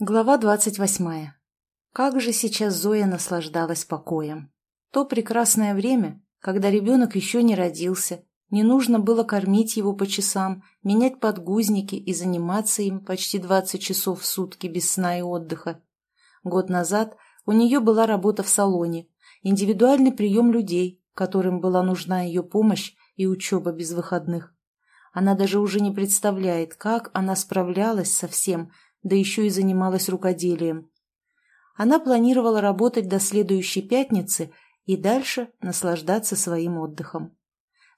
Глава двадцать восьмая. Как же сейчас Зоя наслаждалась покоем. То прекрасное время, когда ребенок еще не родился, не нужно было кормить его по часам, менять подгузники и заниматься им почти двадцать часов в сутки без сна и отдыха. Год назад у нее была работа в салоне, индивидуальный прием людей, которым была нужна ее помощь и учеба без выходных. Она даже уже не представляет, как она справлялась со всем – да еще и занималась рукоделием. Она планировала работать до следующей пятницы и дальше наслаждаться своим отдыхом.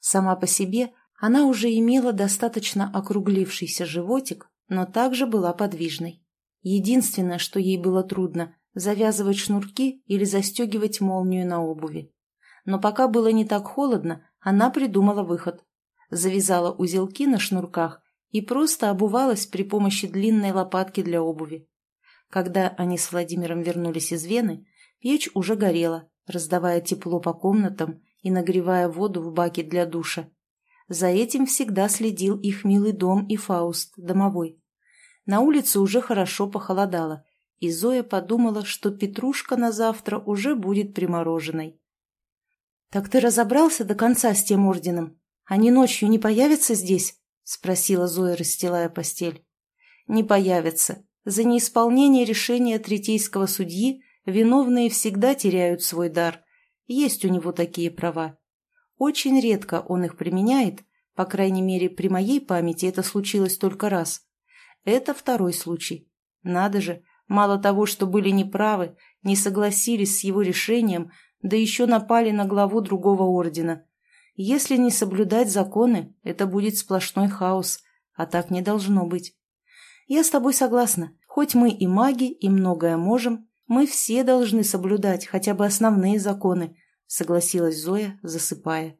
Сама по себе она уже имела достаточно округлившийся животик, но также была подвижной. Единственное, что ей было трудно – завязывать шнурки или застегивать молнию на обуви. Но пока было не так холодно, она придумала выход. Завязала узелки на шнурках и просто обувалась при помощи длинной лопатки для обуви. Когда они с Владимиром вернулись из Вены, печь уже горела, раздавая тепло по комнатам и нагревая воду в баке для душа. За этим всегда следил их милый дом и Фауст, домовой. На улице уже хорошо похолодало, и Зоя подумала, что петрушка на завтра уже будет примороженной. «Так ты разобрался до конца с тем орденом? Они ночью не появятся здесь?» — спросила Зоя, расстилая постель. «Не появятся. За неисполнение решения третейского судьи виновные всегда теряют свой дар. Есть у него такие права. Очень редко он их применяет, по крайней мере, при моей памяти это случилось только раз. Это второй случай. Надо же, мало того, что были неправы, не согласились с его решением, да еще напали на главу другого ордена. Если не соблюдать законы, это будет сплошной хаос, а так не должно быть. Я с тобой согласна. Хоть мы и маги, и многое можем, мы все должны соблюдать хотя бы основные законы, согласилась Зоя, засыпая.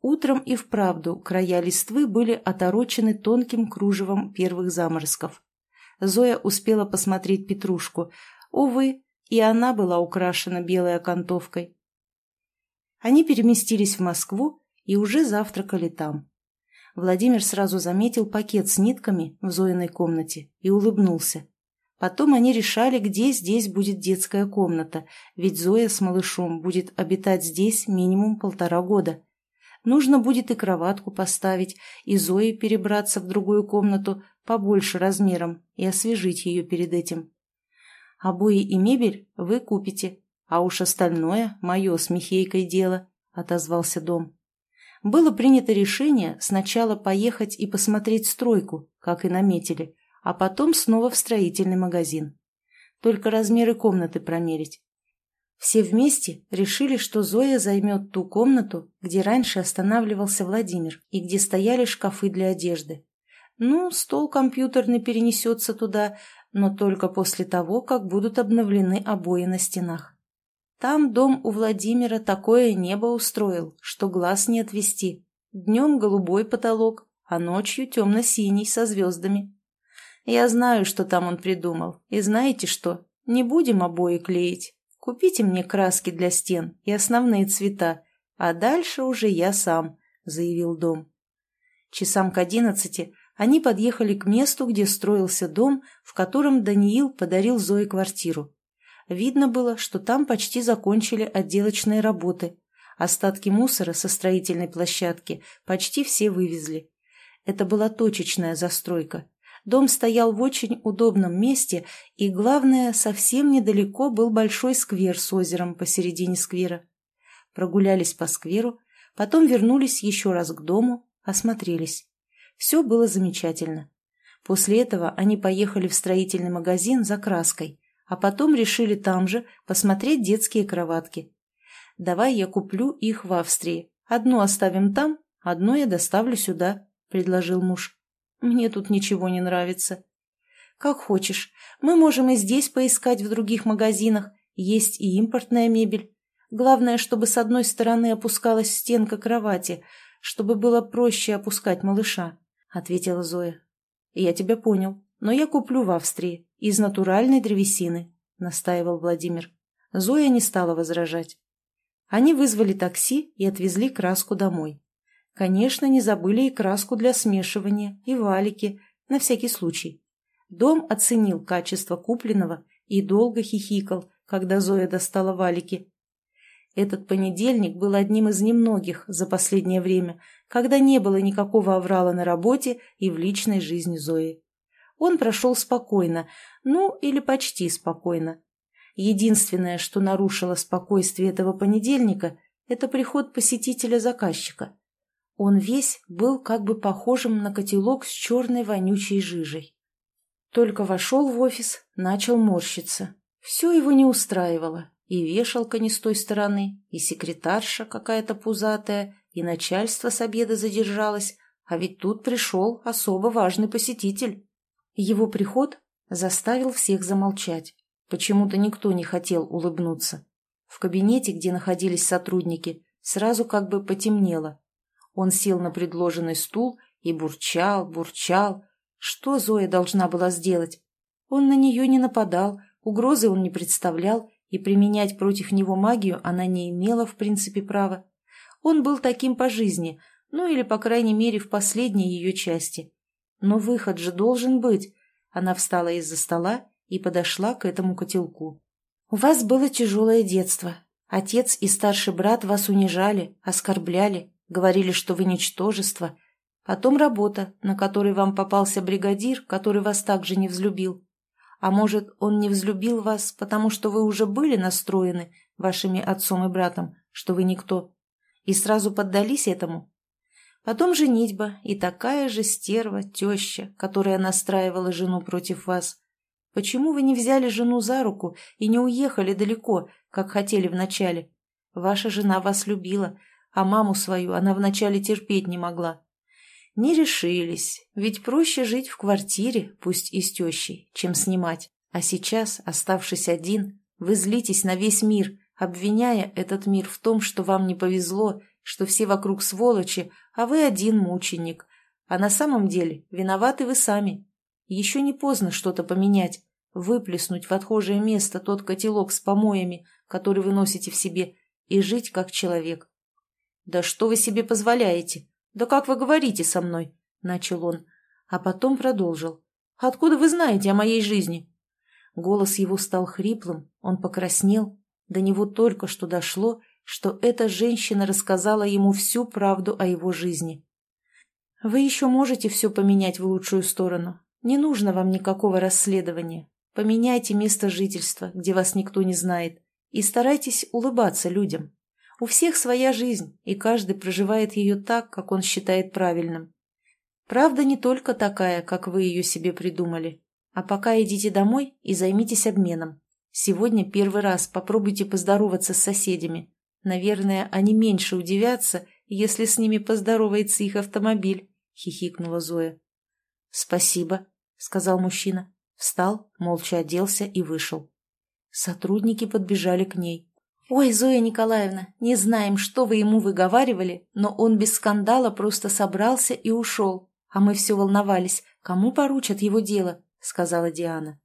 Утром и вправду края листвы были оторочены тонким кружевом первых заморозков. Зоя успела посмотреть петрушку. Увы, и она была украшена белой окантовкой. Они переместились в Москву и уже завтракали там. Владимир сразу заметил пакет с нитками в Зоиной комнате и улыбнулся. Потом они решали, где здесь будет детская комната, ведь Зоя с малышом будет обитать здесь минимум полтора года. Нужно будет и кроватку поставить, и Зое перебраться в другую комнату побольше размером и освежить ее перед этим. Обои и мебель вы купите, а уж остальное — мое с Михейкой дело», — отозвался дом. Было принято решение сначала поехать и посмотреть стройку, как и наметили, а потом снова в строительный магазин. Только размеры комнаты промерить. Все вместе решили, что Зоя займет ту комнату, где раньше останавливался Владимир и где стояли шкафы для одежды. Ну, стол компьютерный перенесется туда, но только после того, как будут обновлены обои на стенах. Там дом у Владимира такое небо устроил, что глаз не отвести. Днем голубой потолок, а ночью темно-синий со звездами. Я знаю, что там он придумал. И знаете что? Не будем обои клеить. Купите мне краски для стен и основные цвета, а дальше уже я сам», — заявил дом. Часам к одиннадцати они подъехали к месту, где строился дом, в котором Даниил подарил Зое квартиру. Видно было, что там почти закончили отделочные работы. Остатки мусора со строительной площадки почти все вывезли. Это была точечная застройка. Дом стоял в очень удобном месте, и, главное, совсем недалеко был большой сквер с озером посередине сквера. Прогулялись по скверу, потом вернулись еще раз к дому, осмотрелись. Все было замечательно. После этого они поехали в строительный магазин за краской – а потом решили там же посмотреть детские кроватки. «Давай я куплю их в Австрии. Одну оставим там, одну я доставлю сюда», — предложил муж. «Мне тут ничего не нравится». «Как хочешь. Мы можем и здесь поискать в других магазинах. Есть и импортная мебель. Главное, чтобы с одной стороны опускалась стенка кровати, чтобы было проще опускать малыша», — ответила Зоя. «Я тебя понял, но я куплю в Австрии из натуральной древесины», — настаивал Владимир. Зоя не стала возражать. Они вызвали такси и отвезли краску домой. Конечно, не забыли и краску для смешивания, и валики, на всякий случай. Дом оценил качество купленного и долго хихикал, когда Зоя достала валики. Этот понедельник был одним из немногих за последнее время, когда не было никакого аврала на работе и в личной жизни Зои. Он прошел спокойно, ну или почти спокойно. Единственное, что нарушило спокойствие этого понедельника, это приход посетителя-заказчика. Он весь был как бы похожим на котелок с черной вонючей жижей. Только вошел в офис, начал морщиться. Все его не устраивало. И вешалка не с той стороны, и секретарша какая-то пузатая, и начальство с обеда задержалось, а ведь тут пришел особо важный посетитель. Его приход заставил всех замолчать. Почему-то никто не хотел улыбнуться. В кабинете, где находились сотрудники, сразу как бы потемнело. Он сел на предложенный стул и бурчал, бурчал. Что Зоя должна была сделать? Он на нее не нападал, угрозы он не представлял, и применять против него магию она не имела в принципе права. Он был таким по жизни, ну или, по крайней мере, в последней ее части. Но выход же должен быть. Она встала из-за стола и подошла к этому котелку. «У вас было тяжелое детство. Отец и старший брат вас унижали, оскорбляли, говорили, что вы ничтожество. Потом работа, на которой вам попался бригадир, который вас также не взлюбил. А может, он не взлюбил вас, потому что вы уже были настроены вашими отцом и братом, что вы никто, и сразу поддались этому?» Потом женитьба и такая же стерва, теща, которая настраивала жену против вас. Почему вы не взяли жену за руку и не уехали далеко, как хотели вначале? Ваша жена вас любила, а маму свою она вначале терпеть не могла. Не решились, ведь проще жить в квартире, пусть и с тещей, чем снимать. А сейчас, оставшись один, вы злитесь на весь мир, обвиняя этот мир в том, что вам не повезло что все вокруг сволочи, а вы один мученик. А на самом деле виноваты вы сами. Еще не поздно что-то поменять, выплеснуть в отхожее место тот котелок с помоями, который вы носите в себе, и жить как человек. «Да что вы себе позволяете? Да как вы говорите со мной?» – начал он, а потом продолжил. «Откуда вы знаете о моей жизни?» Голос его стал хриплым, он покраснел, до него только что дошло, что эта женщина рассказала ему всю правду о его жизни. Вы еще можете все поменять в лучшую сторону. Не нужно вам никакого расследования. Поменяйте место жительства, где вас никто не знает, и старайтесь улыбаться людям. У всех своя жизнь, и каждый проживает ее так, как он считает правильным. Правда не только такая, как вы ее себе придумали. А пока идите домой и займитесь обменом. Сегодня первый раз попробуйте поздороваться с соседями. Наверное, они меньше удивятся, если с ними поздоровается их автомобиль, — хихикнула Зоя. — Спасибо, — сказал мужчина. Встал, молча оделся и вышел. Сотрудники подбежали к ней. «Ой, Зоя Николаевна, не знаем, что вы ему выговаривали, но он без скандала просто собрался и ушел. А мы все волновались, кому поручат его дело», — сказала Диана.